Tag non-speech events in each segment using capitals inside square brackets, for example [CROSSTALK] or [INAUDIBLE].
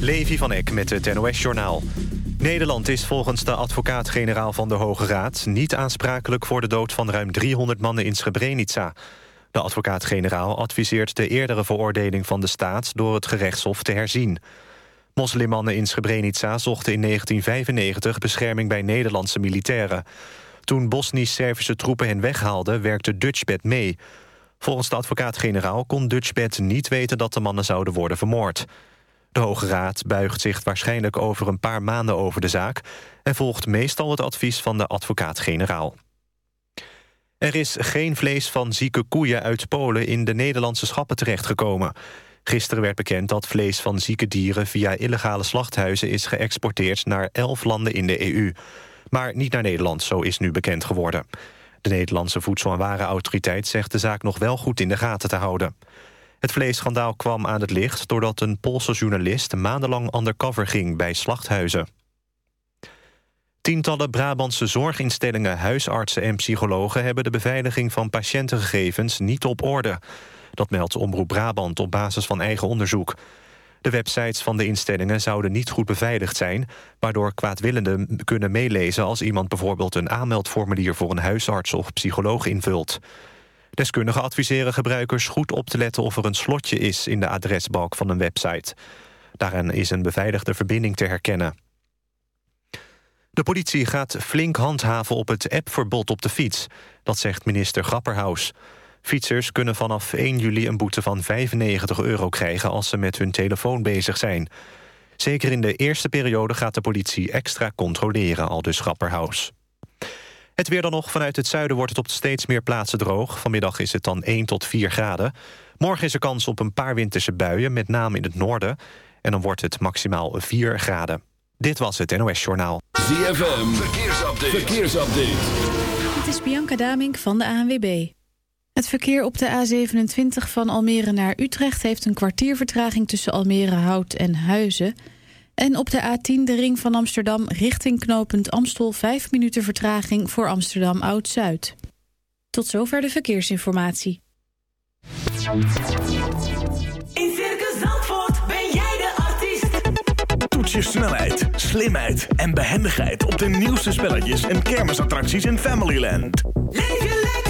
Levi van Eck met het NOS-journaal. Nederland is volgens de advocaat-generaal van de Hoge Raad... niet aansprakelijk voor de dood van ruim 300 mannen in Srebrenica. De advocaat-generaal adviseert de eerdere veroordeling van de staat... door het gerechtshof te herzien. Moslimmannen in Srebrenica zochten in 1995 bescherming bij Nederlandse militairen. Toen Bosnisch-Servische troepen hen weghaalden, werkte Dutchbed mee. Volgens de advocaat-generaal kon Dutchbed niet weten dat de mannen zouden worden vermoord. De Hoge Raad buigt zich waarschijnlijk over een paar maanden over de zaak... en volgt meestal het advies van de advocaat-generaal. Er is geen vlees van zieke koeien uit Polen in de Nederlandse schappen terechtgekomen. Gisteren werd bekend dat vlees van zieke dieren via illegale slachthuizen is geëxporteerd naar elf landen in de EU. Maar niet naar Nederland, zo is nu bekend geworden. De Nederlandse Voedsel- en Warenautoriteit zegt de zaak nog wel goed in de gaten te houden. Het vleesschandaal kwam aan het licht doordat een Poolse journalist maandenlang undercover ging bij slachthuizen. Tientallen Brabantse zorginstellingen, huisartsen en psychologen... hebben de beveiliging van patiëntengegevens niet op orde. Dat meldt Omroep Brabant op basis van eigen onderzoek. De websites van de instellingen zouden niet goed beveiligd zijn... waardoor kwaadwillenden kunnen meelezen als iemand bijvoorbeeld... een aanmeldformulier voor een huisarts of psycholoog invult. Deskundigen adviseren gebruikers goed op te letten... of er een slotje is in de adresbalk van een website. Daarin is een beveiligde verbinding te herkennen. De politie gaat flink handhaven op het appverbod op de fiets. Dat zegt minister Grapperhaus. Fietsers kunnen vanaf 1 juli een boete van 95 euro krijgen... als ze met hun telefoon bezig zijn. Zeker in de eerste periode gaat de politie extra controleren, al dus Grapperhaus. Het weer dan nog. Vanuit het zuiden wordt het op steeds meer plaatsen droog. Vanmiddag is het dan 1 tot 4 graden. Morgen is er kans op een paar winterse buien, met name in het noorden. En dan wordt het maximaal 4 graden. Dit was het NOS Journaal. ZFM, verkeersupdate. verkeersupdate. Het is Bianca Damink van de ANWB. Het verkeer op de A27 van Almere naar Utrecht... heeft een kwartier vertraging tussen Almere Hout en Huizen... En op de A10 de ring van Amsterdam richting knooppunt Amstel... 5 minuten vertraging voor Amsterdam Oud-Zuid. Tot zover de verkeersinformatie. In Circus Zandvoort ben jij de artiest. Toets je snelheid, slimheid en behendigheid... op de nieuwste spelletjes en kermisattracties in Familyland. Leef je lekker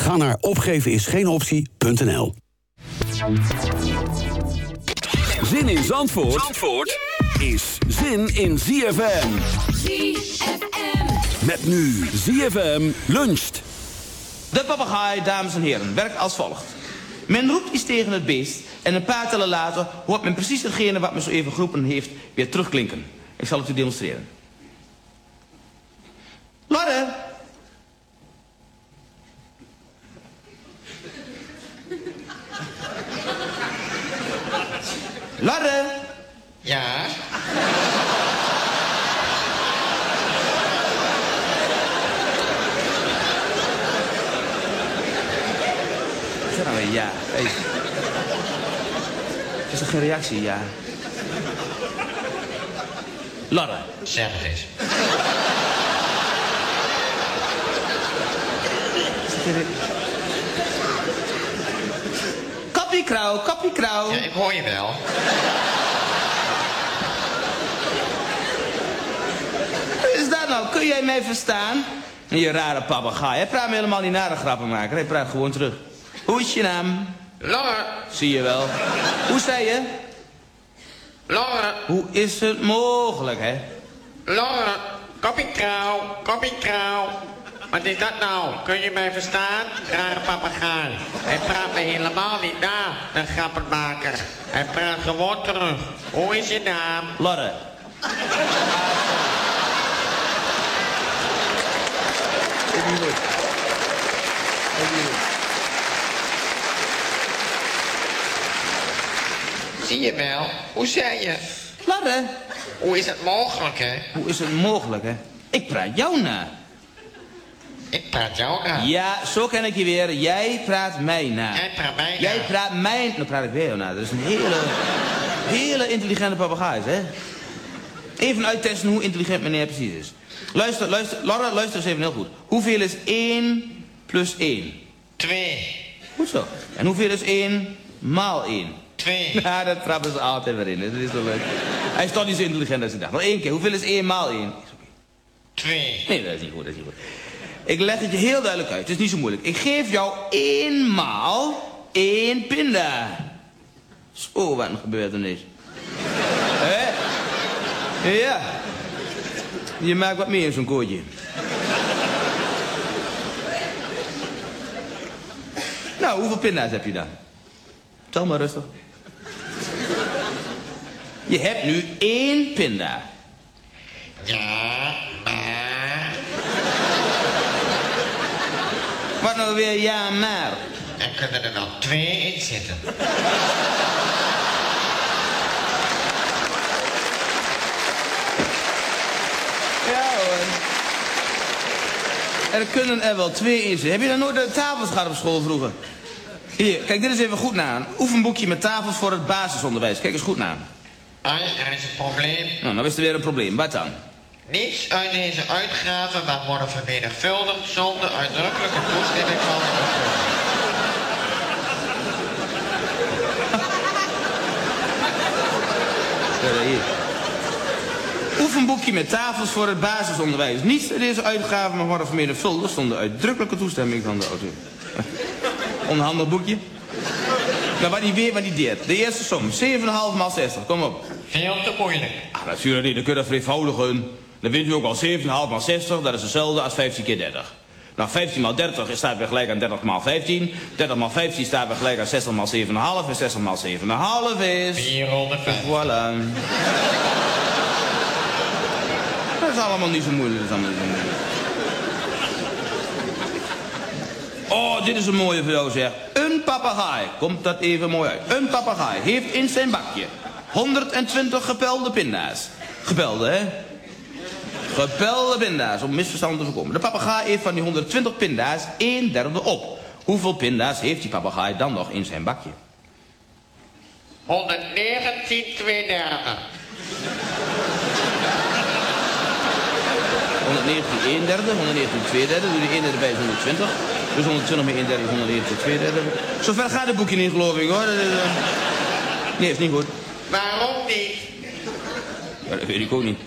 Ga naar opgevenisgeenoptie.nl Zin in Zandvoort, Zandvoort is zin in ZFM. ZFM. Met nu ZFM luncht. De papegaai, dames en heren, werkt als volgt. Men roept iets tegen het beest en een paar tellen later hoort men precies hetgene wat men zo even geroepen heeft weer terugklinken. Ik zal het u demonstreren. Lorre! Lorre! Ja? Zeg nou ja. Hey. Is er geen reactie? Ja. Lorre. Zeg het eens. Kappie krauw, kappie krauw. Ja, ik hoor je wel. Wat is dat nou? Kun jij mij verstaan? Je rare papegaai. Hij praat me helemaal niet naar de grappenmaker. Hij praat gewoon terug. Hoe is je naam? Lorre, Zie je wel. Hoe zei je? Lorre, Hoe is het mogelijk, hè? Lorre. Koppiekrauw, koppiekrauw. Wat is dat nou? Kun je mij verstaan? Rare papegaai. Hij praat me helemaal niet na, de grappenmaker. Hij praat gewoon terug. Hoe is je naam? Lorre. Zie je wel? Hoe zei je? Lorre. Hoe is het mogelijk, hè? Hoe is het mogelijk, hè? Ik praat jou na. Ik praat jou na. Ja, zo ken ik je weer. Jij praat mij na. Jij praat mij na. Jij praat mij... Nou praat ik weer jou na. Dat is een hele... hele intelligente papegaai, hè? Even uittesten hoe intelligent meneer precies is. Luister, luister. Laura, luister eens even heel goed. Hoeveel is 1 plus 1? Twee. Goed zo. En hoeveel is 1 maal 1? Twee. [LAUGHS] Ja, dat trappen ze altijd weer in. hè. Dat is leuk. Hij is toch niet zo intelligent als ik dacht. Nog één keer. Hoeveel is 1 maal 1? Twee. Nee, dat is niet goed, dat is niet goed. Ik leg het je heel duidelijk uit. Het is niet zo moeilijk. Ik geef jou eenmaal één pinda. Zo, wat een gebeurtenis. Hè? Ja. Je maakt wat meer in zo'n kootje. Nou, hoeveel pinda's heb je dan? Tel maar rustig. Je hebt nu één pinda. Ja, maar... Wat nou weer ja maar? Er kunnen er wel twee in zitten. Ja hoor. Er kunnen er wel twee in zitten. Heb je dan nooit de tafels gehad op school vroeger? Hier, kijk dit eens even goed na. Oefenboekje met tafels voor het basisonderwijs. Kijk eens goed na. Ai, er is een probleem. Nou, nou is er weer een probleem. Wat dan? Niets uit deze uitgave mag worden vermenigvuldigd zonder uitdrukkelijke toestemming van de hier. Oefenboekje met tafels voor het basisonderwijs. Niets uit deze uitgave mag worden vermenigvuldigd zonder uitdrukkelijke toestemming van de auteur. [LAUGHS] Onhandig boekje. Nou, wat die weer, wat die deert. De eerste som, 7,5 maal 60. Kom op. Veel te moeilijk. Ah, natuurlijk niet, dan kun je dat vereenvoudigen. Dan wint u ook al 7,5 maal 60, dat is hetzelfde als 15 keer 30. Nou, 15 maal 30 is- staat weer gelijk aan 30 maal 15. 30 maal 15 staat weer gelijk aan 60 maal 7,5. En 60 maal 7,5 is... 405. Voilà. Dat is allemaal niet zo moeilijk. Dat is allemaal niet zo moeilijk. Oh, dit is een mooie voor jou zeg. Een papegaai, komt dat even mooi uit. Een papegaai heeft in zijn bakje 120 gepelde pinda's. Gepelde, hè? Gepelde pinda's, om misverstand te voorkomen. De papegaai heeft van die 120 pinda's een derde op. Hoeveel pinda's heeft die papegaai dan nog in zijn bakje? 119 twee derde. 119 1 derde, 119 2 derde, doe die 1 derde bij is 120. Dus 120 met 1 derde is 119 2 derde. Zover gaat het boekje niet, geloof ik hoor. Eh, Nee, is niet goed. Waarom niet? Ja, dat weet ik ook niet.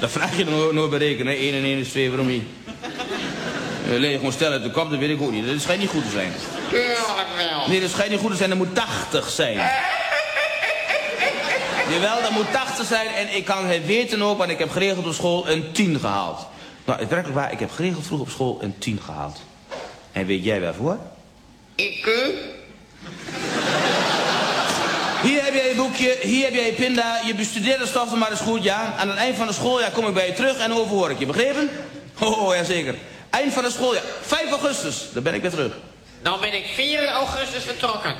Dat, vraag je dan nooit, nooit berekenen, hè. 1 en 1 is 2, waarom niet? Uh, je gewoon stellen uit de kop, dat weet ik ook niet. Dat schijnt niet goed te zijn. Tuurlijk wel. Nee, dat schijnt niet goed te zijn, dat moet 80 zijn. Jawel, dat moet 80 zijn en ik kan het weten ook, want ik heb geregeld op school een 10 gehaald. Nou, het werkelijk waar, ik heb geregeld vroeg op school een 10 gehaald. En weet jij waarvoor? Ik hier heb jij je boekje, hier heb jij je pinda. Je bestudeert de stof maar is goed, ja. Aan het eind van het schooljaar kom ik bij je terug en overhoor ik je. Begrepen? [LAUGHS] Oh, ja zeker. Eind van het schooljaar. 5 augustus, dan ben ik weer terug. Dan ben ik 4 augustus vertrokken.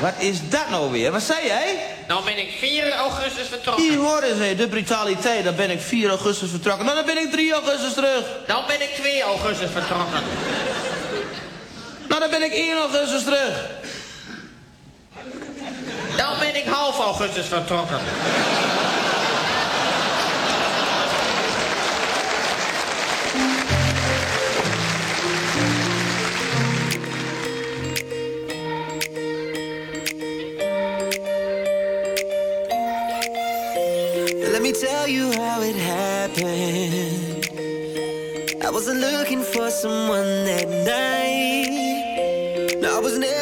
Wat is dat nou weer? Wat zei jij? Dan ben ik 4 augustus vertrokken. Hier horen ze, de brutaliteit. Dan ben ik 4 augustus vertrokken. Nou, dan ben ik 3 augustus terug. Dan ben ik 2 augustus vertrokken. Nou, dan ben ik 1 augustus terug. Let me tell you how it happened. I wasn't looking for someone that night. No, I was never.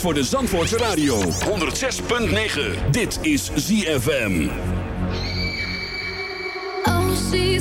voor de Zandvoortse Radio. 106.9. Dit is ZFM. Oh, she's.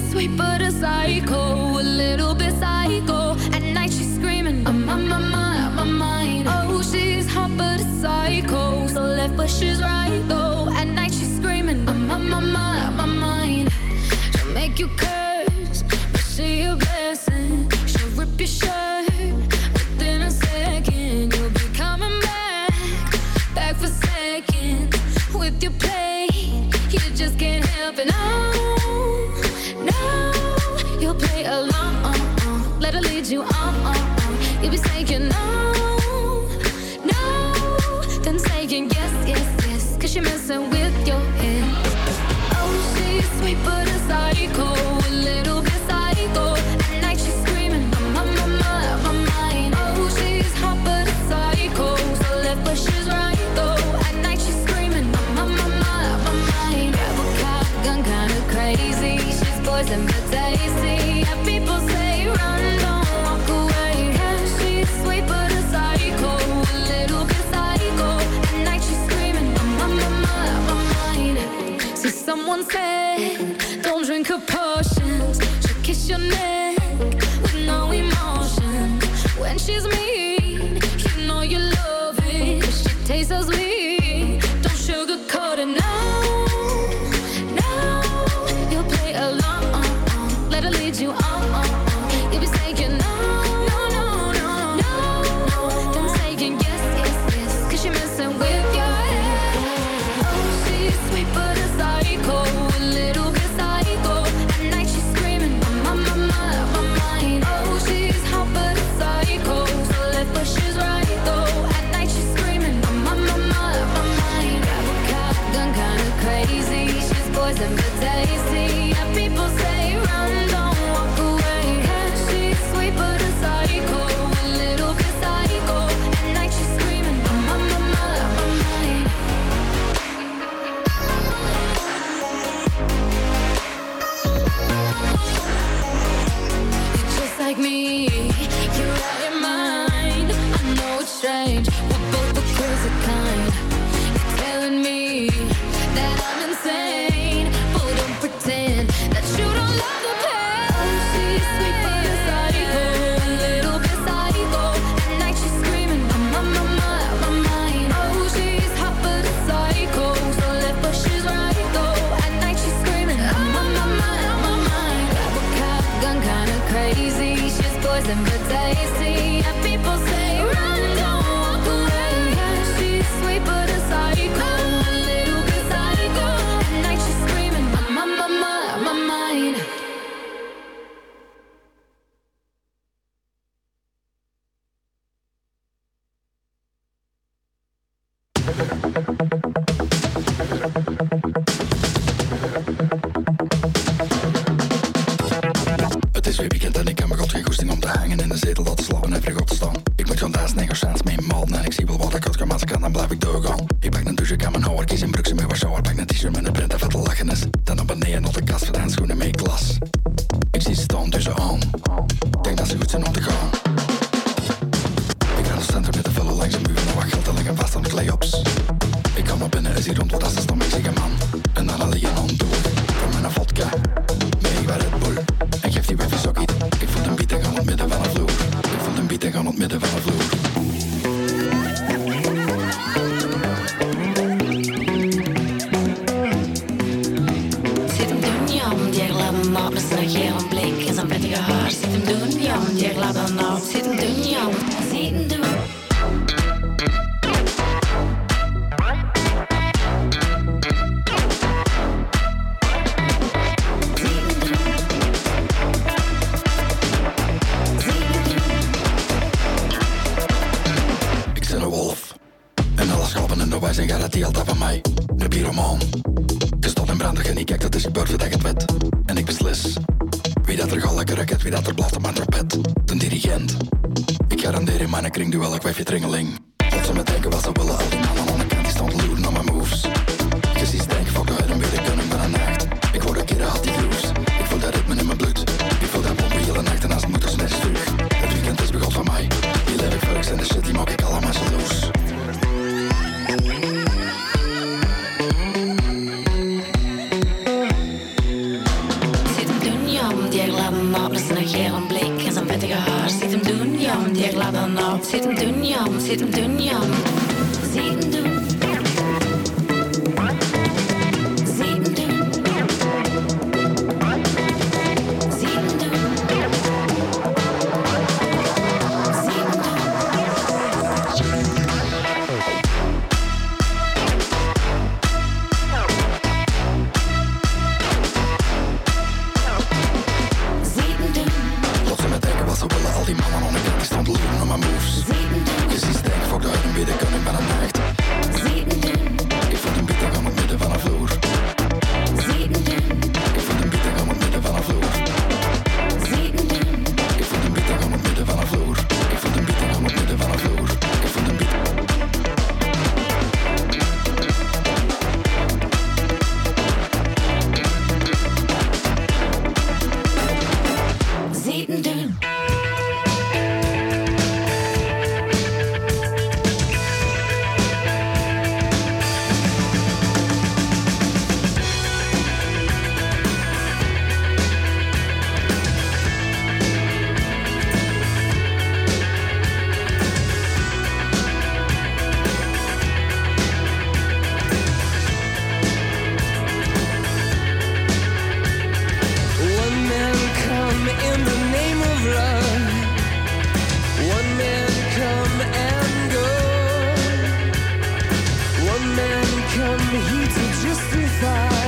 come here to justify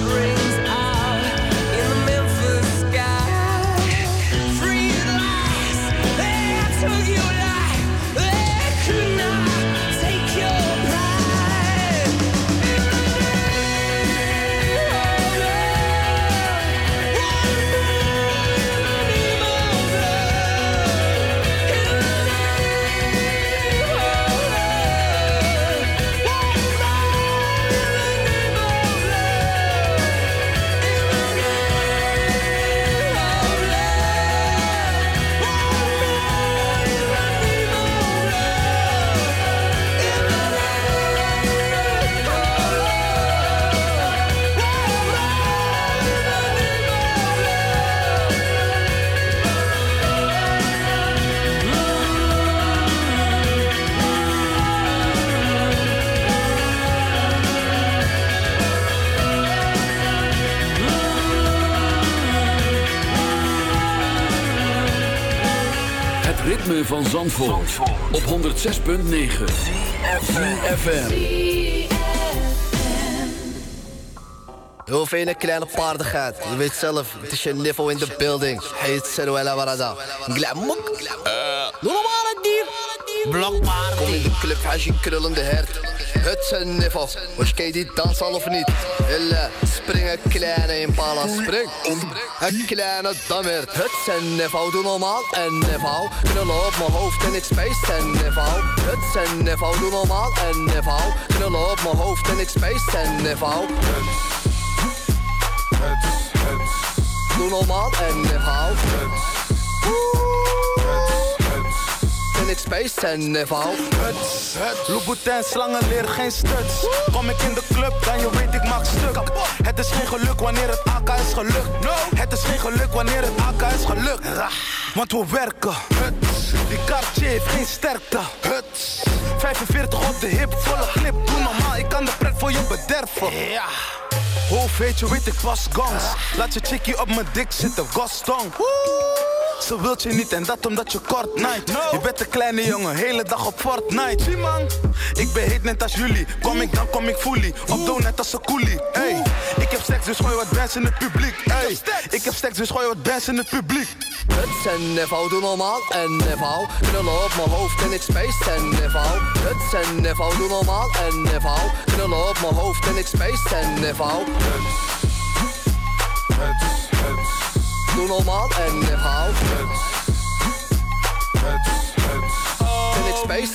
brings van Zandvoort, op 106.9 FM. Heel veel kleine paardigheid. Je weet zelf, het is je niveau in de building. Heet Seruela Barada. Glamok. Doe normaal het dier. Blokpaard. Kom in de club, is je krullende hert. Het een niveau. Was je die dans al of niet? Hille, springen kleine impala, spring. Een kleine. Het is een niveau, doe normaal een niveau. Knullen op mijn hoofd en ik space een niveau. Het een niveau, doe normaal een niveau. Knullen op mijn hoofd en ik space een niveau. Doe normaal en niveau. En ik space en niveau. Louboutin, slangen leren geen stuts. Kom ik in de club, dan je weet ik maak stuk. Het is geen geluk wanneer het AK is gelukt. Het is geen geluk wanneer het AK is gelukt. Want we werken. Die Cartier heeft geen sterkte. 45 op de hip, volle clip. Doe normaal, ik kan de pret voor je bederven. Ja. Hoofd weet je, weet ik was gongs. Laat je chickie op mijn dik zitten, Gaston. Ze wilt je niet en dat omdat je kort night. Je bent een kleine jongen, hele dag op Fortnite. Zie man, ik ben heet net als jullie. Kom ik dan kom ik fully. Op doe net als een coolie. Hey, ik heb seks dus gooi wat bands in het publiek. Hey, ik heb seks dus gooi wat bands in het publiek. Het een niveau, doe normaal een niveau. Knullen op mijn hoofd en ik space een niveau. Het een niveau, doe normaal een niveau. Knullen op mijn hoofd en ik space een niveau. Doe normaal een niveau.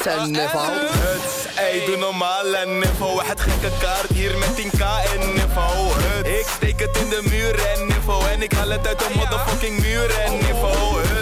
En een niveau. Huts, ey, doe normaal en. Het gekke kaart hier met 10k en niveau. Huts, ik steek het in de muur en niveau. En ik haal het uit de motherfucking muur en niveau.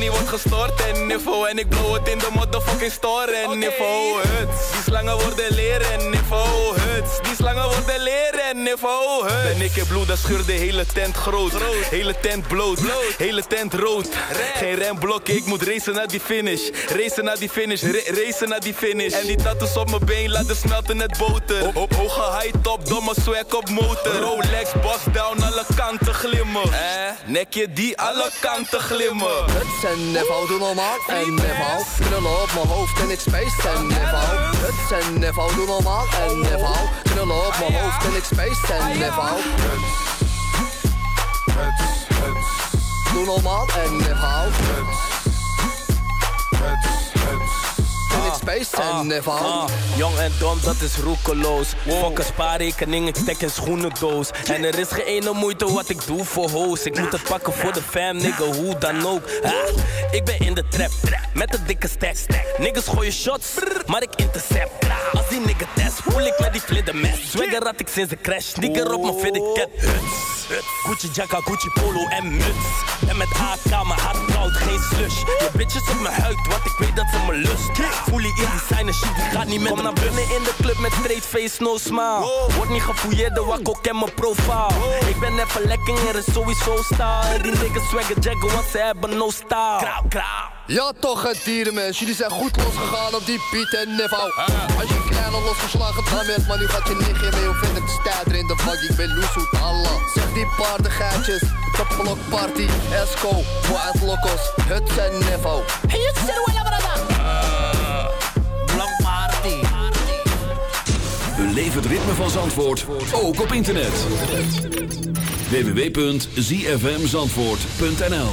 Money wordt gestort en niveau. En ik blow het in de motherfucking store en niveau. Huts, die slangen worden leren en niveau. Huts, die slangen worden leren en niveau. Huts. Ben ik in bloed, dan scheur de hele tent groot. Hele tent bloot, hele tent rood. Geen remblok, ik moet racen naar die finish. Racen naar die finish, ra- racen naar die finish. En die tattoos op mijn been laten smelten net boter. Op, op hoge high top, domme swag op motor. Rolex, boss down, alle kanten glimmen. Eh, nekje die alle kanten glimmen. Een niveau, doe normaal een niveau. Knullen op mijn hoofd en ik space niveau. Het is een niveau, doe normaal een niveau. Knullen op mijn hoofd en ik space een niveau. Doe normaal een niveau. En ik space niveau. Ah, jong en dom, dat is roekeloos. Fuck een spaarrekening, ik stek een schoenendoos. En er is geen ene moeite wat ik doe voor hoes. Ik moet het pakken voor de fam, nigga, hoe dan ook. Ah, ik ben in de trap, met een dikke stack. Niggas gooien shots, maar ik intercept. Als die nigga test, voel ik met die vlinde mes. Swagger had ik sinds de crash, nigger op mijn cat. Huts, huts. Gucci jacka, Gucci polo en muts. En met AK, mijn hart koud, geen slush. Je bitches op mijn huid, want ik weet dat ze me lust. Voel je in die zijn shit, die gaat niet met Kom naar binnen in de club met straight face, no smile. Word niet gefouilleerd, de wakko ken mijn profile. Ik ben even lekker, er is sowieso style. Die niggas swagger jaggen, want ze hebben no style. Krauw, krauw. Ja toch het dierenmens, jullie zijn goed losgegaan op die beat en niveau Als je klein al losgeslagen dan werd, maar nu gaat je nichtje mee. Hoe vind ik de stijder in de vak, ik ben Loesoet Allah. Zeg die paardengeitjes, de party, Esco, Wild Locos, het zijn niveau Hey, het is wel Blok party. Beleef het ritme van Zandvoort, ook op internet. www.zfmzandvoort.nl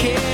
kids.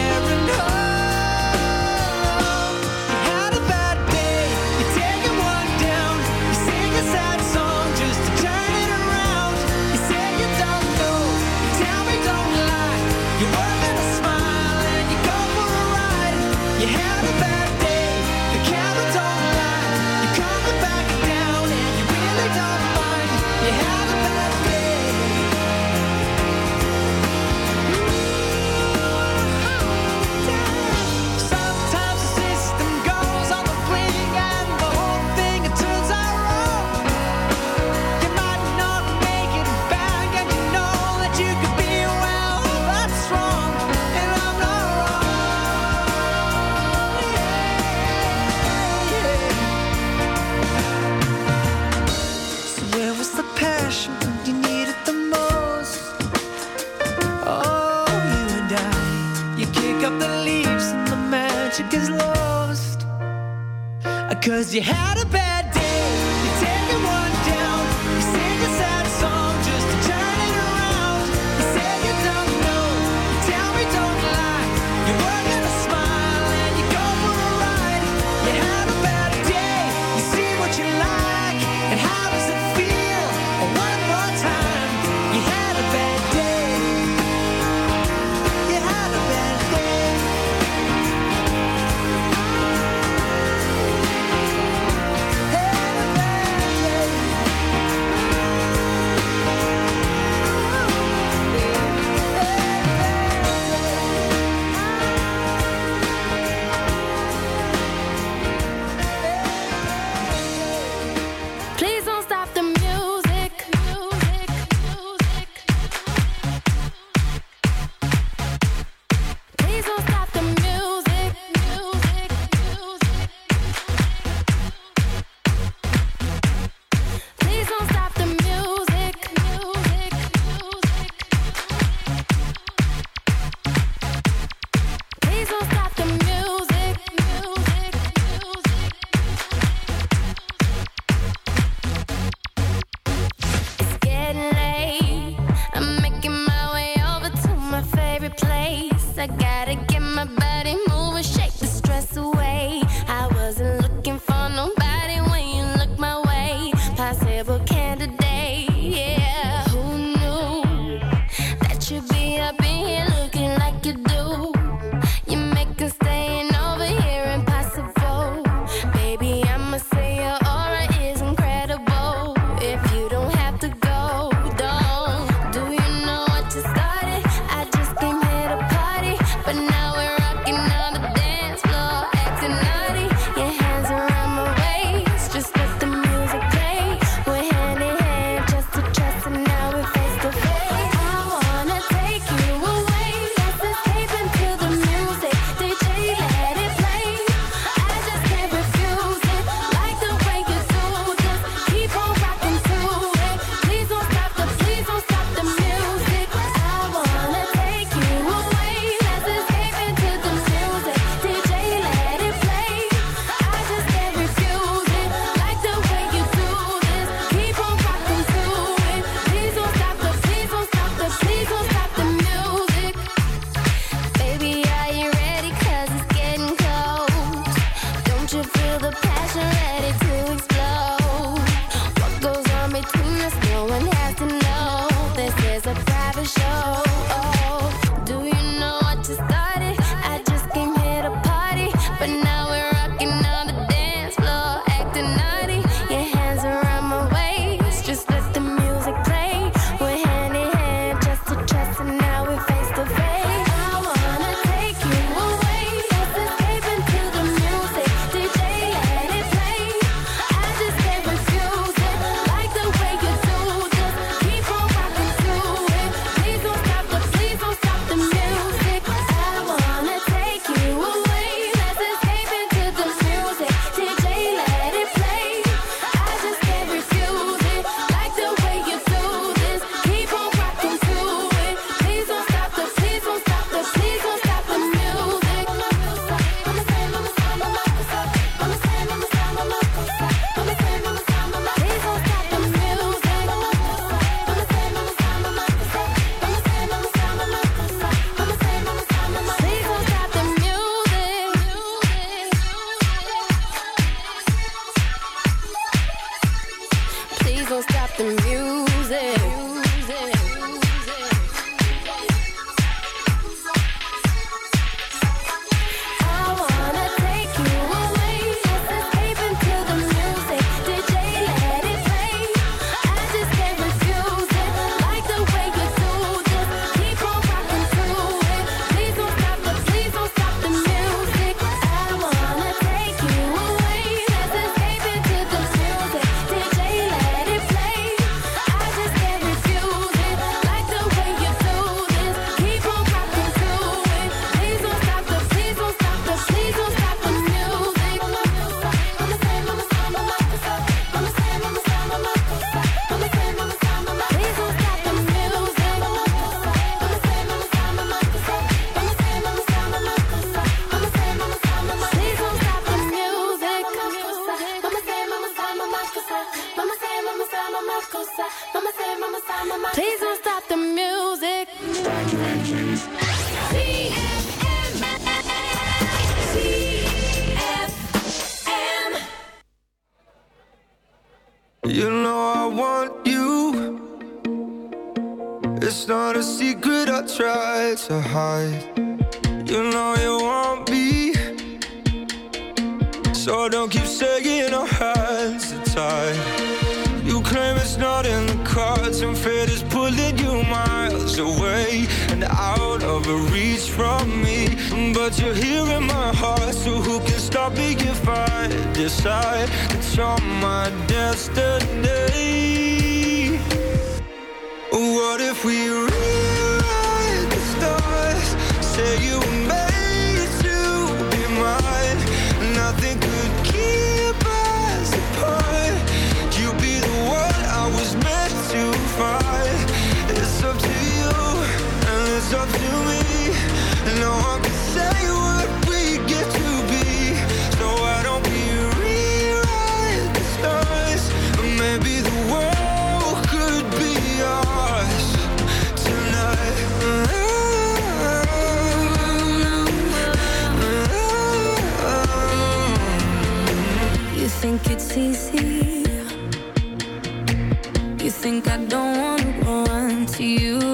think I don't wanna run to you.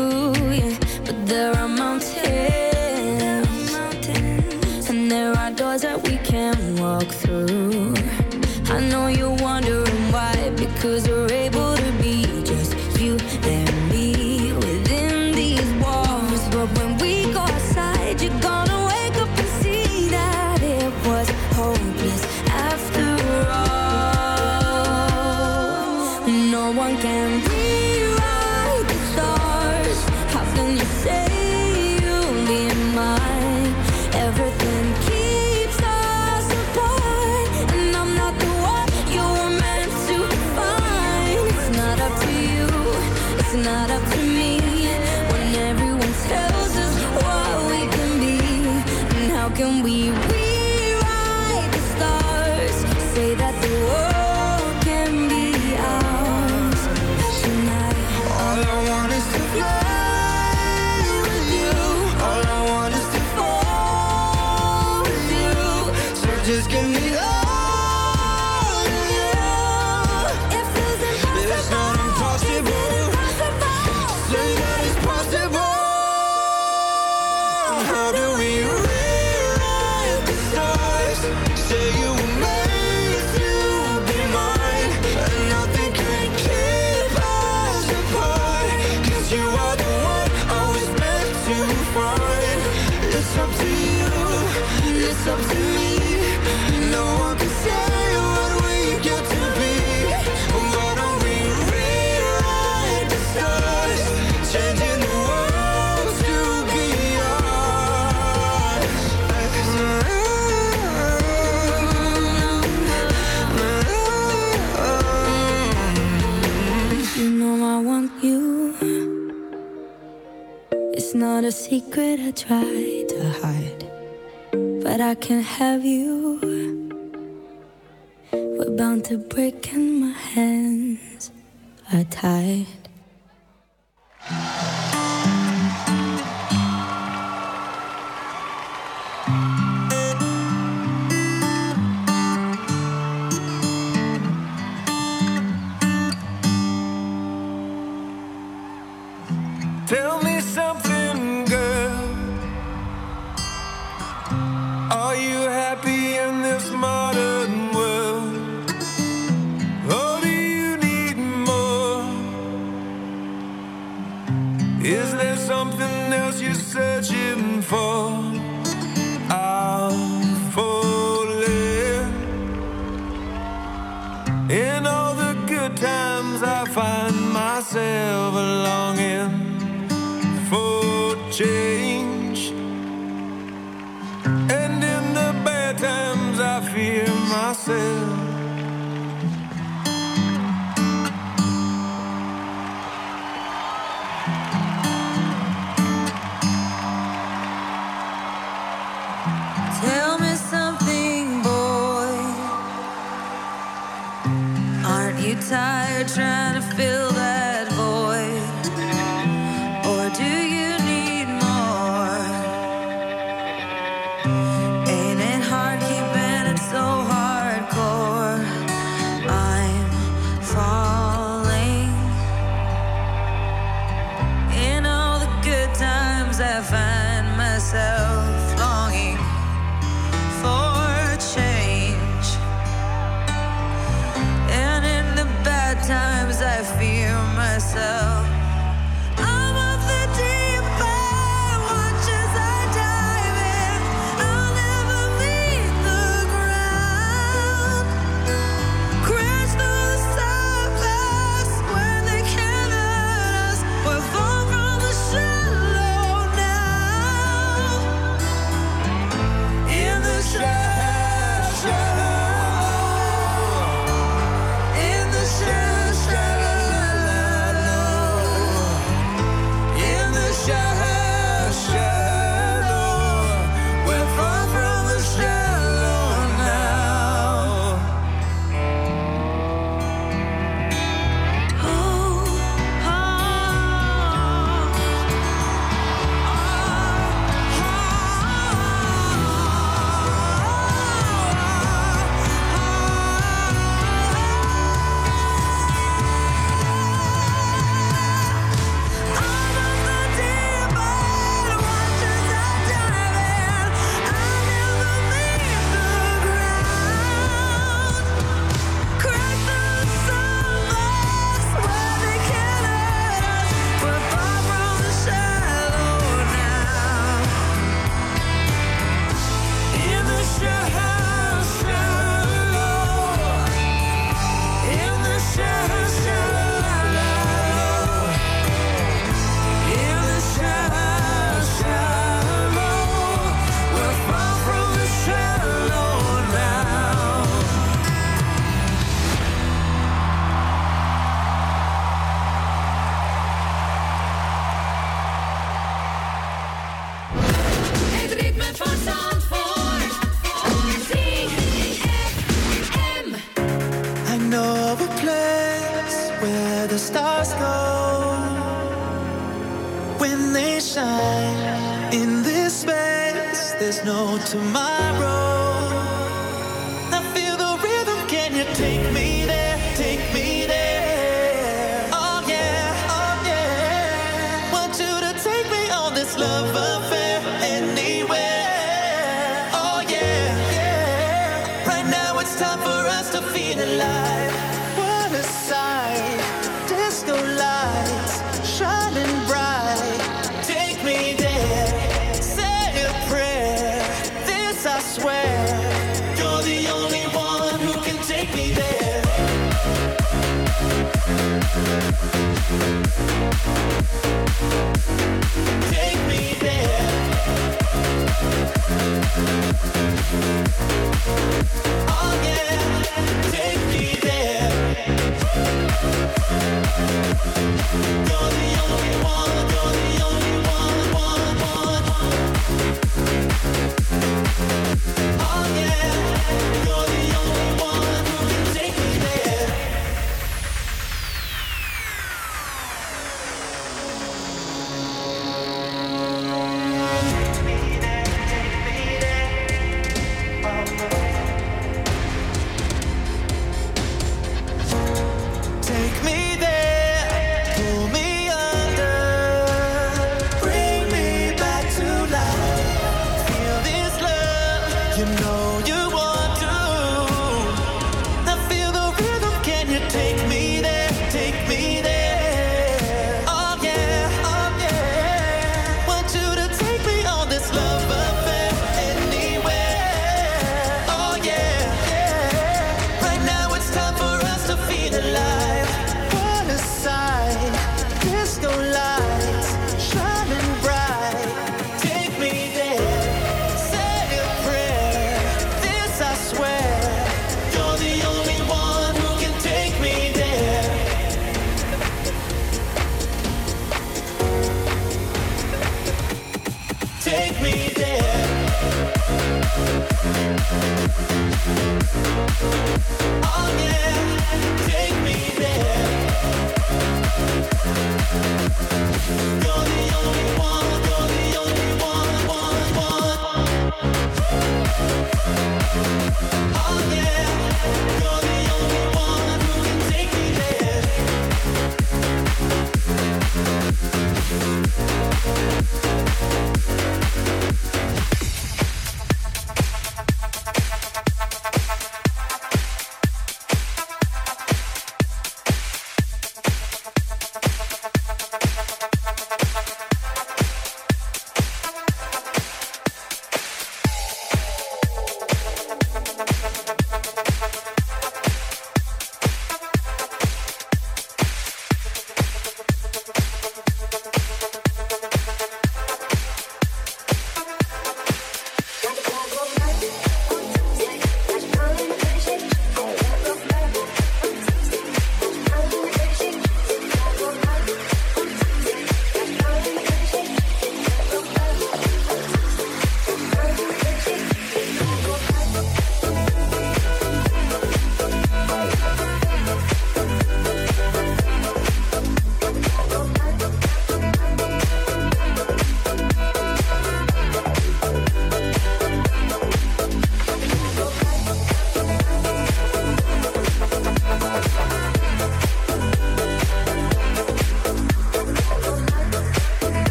try to hide, but I can't have you. We're bound to break, and my hands are tied.